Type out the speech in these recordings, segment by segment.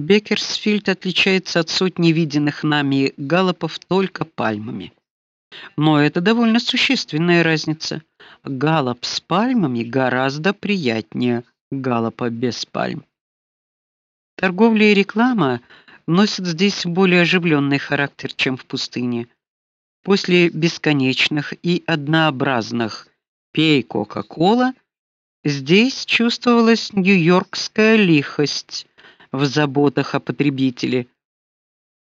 Беккерсфилд отличается от сотни виденных нами галлопов только пальмами. Но это довольно существенная разница. Галлоп с пальмами гораздо приятнее галлопа без пальм. Торговля и реклама носят здесь более оживленный характер, чем в пустыне. После бесконечных и однообразных пей Кока-кола здесь чувствовалась нью-йоркская лихость в заботах о потребителе.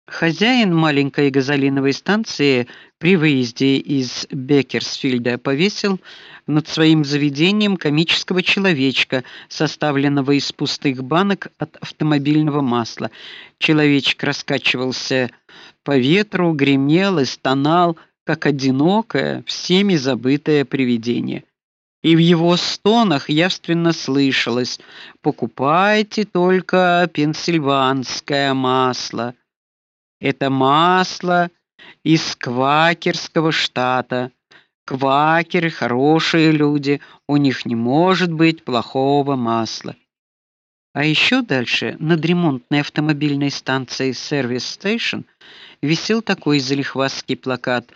Хозяин маленькой газолиновой станции при выезде из Беккерсфилда повесил над своим заведением комического человечка, составленного из пустых банок от автомобильного масла. Человечек раскачивался по ветру, гремел и стонал, как одинокое, всеми забытое привидение и в его стонах явственно слышалось: "Покупайте только пенсильванское масло. Это масло из квакерского штата. Квакеры хорошие люди, у них не может быть плохого масла". А еще дальше, над ремонтной автомобильной станцией Service Station, висел такой залихвастский плакат: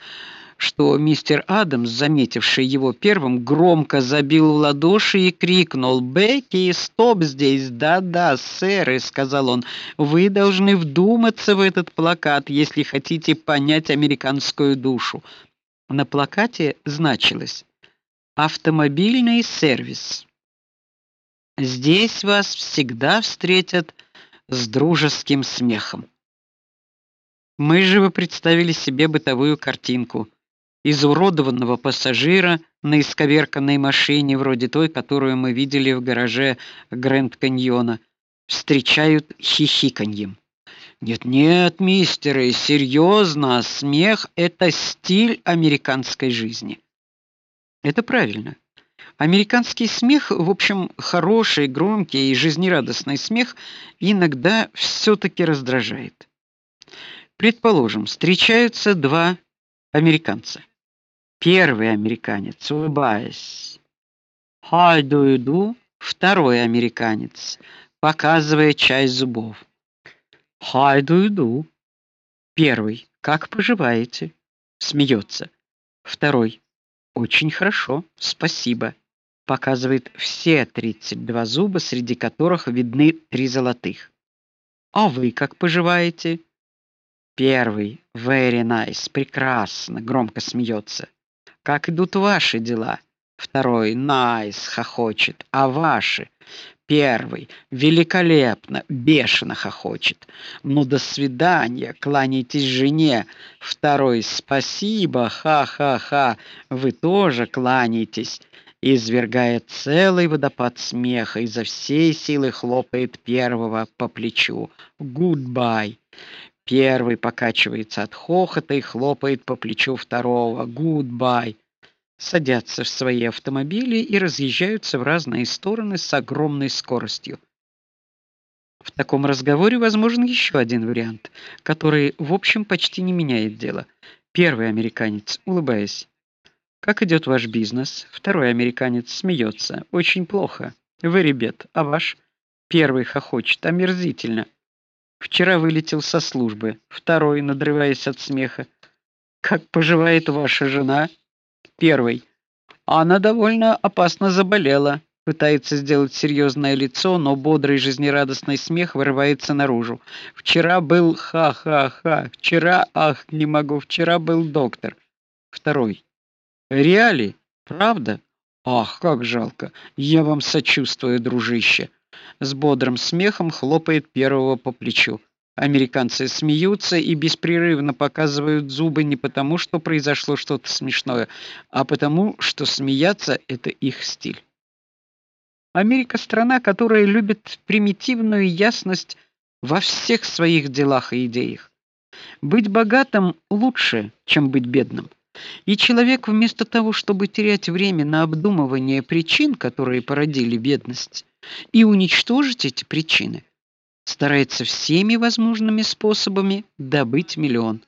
что мистер Адамс, заметивший его первым, громко забил в ладоши и крикнул: "Бекки, стоп здесь! Да-да, сэр", сказал он: "Вы должны вдуматься в этот плакат, если хотите понять американскую душу". На плакате значилось: "Автомобильный сервис". Здесь вас всегда встретят с дружеским смехом. Мы же вы представили себе бытовую картинку изуродованного пассажира на исковерканной машине вроде той, которую мы видели в гараже Грэнд-каньона, встречают хихиканьем. Нет-нет, мистеры, серьезно, смех это стиль американской жизни. Это правильно. Американский смех, в общем, хороший, громкий и жизнерадостный смех иногда все таки раздражает. Предположим, встречаются два американца. Первый американец, улыбаясь. How do you do? Второй американец, показывая часть зубов. How do you do? Первый. Как поживаете? Смеется. Второй. Очень хорошо. Спасибо. Показывает все 32 зуба, среди которых видны три золотых. А вы как поживаете? Первый. Very nice. Прекрасно, громко смеется. Как идут ваши дела? Второй найс хохочет. А ваши? Первый великолепно, бешено хохочет. Ну до свидания, кланяйтесь жене. Второй спасибо, ха-ха-ха. Вы тоже кланяйтесь. Извергает целый водопад смеха, и за всей силы хлопает первого по плечу. Goodbye. Первый покачивается от хохота и хлопает по плечу второго. Goodbye. Садятся в свои автомобили и разъезжаются в разные стороны с огромной скоростью. В таком разговоре возможен еще один вариант, который, в общем, почти не меняет дело. Первый американец, улыбаясь: "Как идет ваш бизнес?" Второй американец смеется: "Очень плохо. Вы, ребят, а ваш?" Первый хохочет: "Омерзительно. Вчера вылетел со службы. Второй, надрываясь от смеха. Как поживает ваша жена? Первый. Она довольно опасно заболела. Пытается сделать серьезное лицо, но бодрый жизнерадостный смех вырывается наружу. Вчера был ха-ха-ха. Вчера, ах, не могу, вчера был доктор. Второй. Реали? Правда? Ах, как жалко. Я вам сочувствую, дружище с бодрым смехом хлопает первого по плечу. Американцы смеются и беспрерывно показывают зубы не потому, что произошло что-то смешное, а потому, что смеяться это их стиль. Америка страна, которая любит примитивную ясность во всех своих делах и идеях. Быть богатым лучше, чем быть бедным. И человек вместо того, чтобы терять время на обдумывание причин, которые породили бедность, и уничтожить эти причины, старается всеми возможными способами добыть миллион.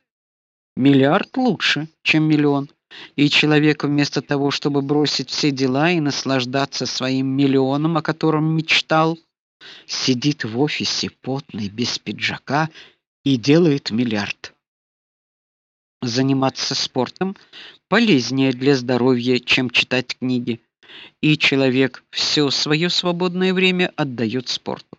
Миллиард лучше, чем миллион. И человек вместо того, чтобы бросить все дела и наслаждаться своим миллионом, о котором мечтал, сидит в офисе потный, без пиджака и делает миллиард. Заниматься спортом полезнее для здоровья, чем читать книги, и человек все свое свободное время отдает спорту.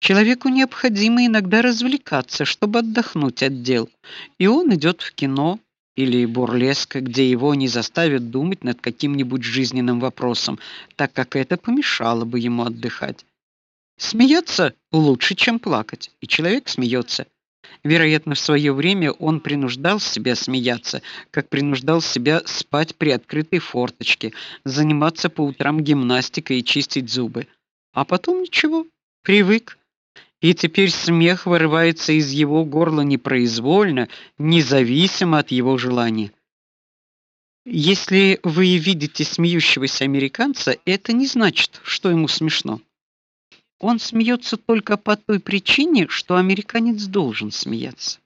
Человеку необходимо иногда развлекаться, чтобы отдохнуть от дел, и он идет в кино или бурлеск, где его не заставят думать над каким-нибудь жизненным вопросом, так как это помешало бы ему отдыхать. Смеяться лучше, чем плакать, и человек смеется. Вероятно, в свое время он принуждал себя смеяться, как принуждал себя спать при открытой форточке, заниматься по утрам гимнастикой и чистить зубы. А потом ничего, привык и теперь смех вырывается из его горла непроизвольно, независимо от его желания. Если вы видите смеющегося американца, это не значит, что ему смешно. Он смеется только по той причине, что американец должен смеяться.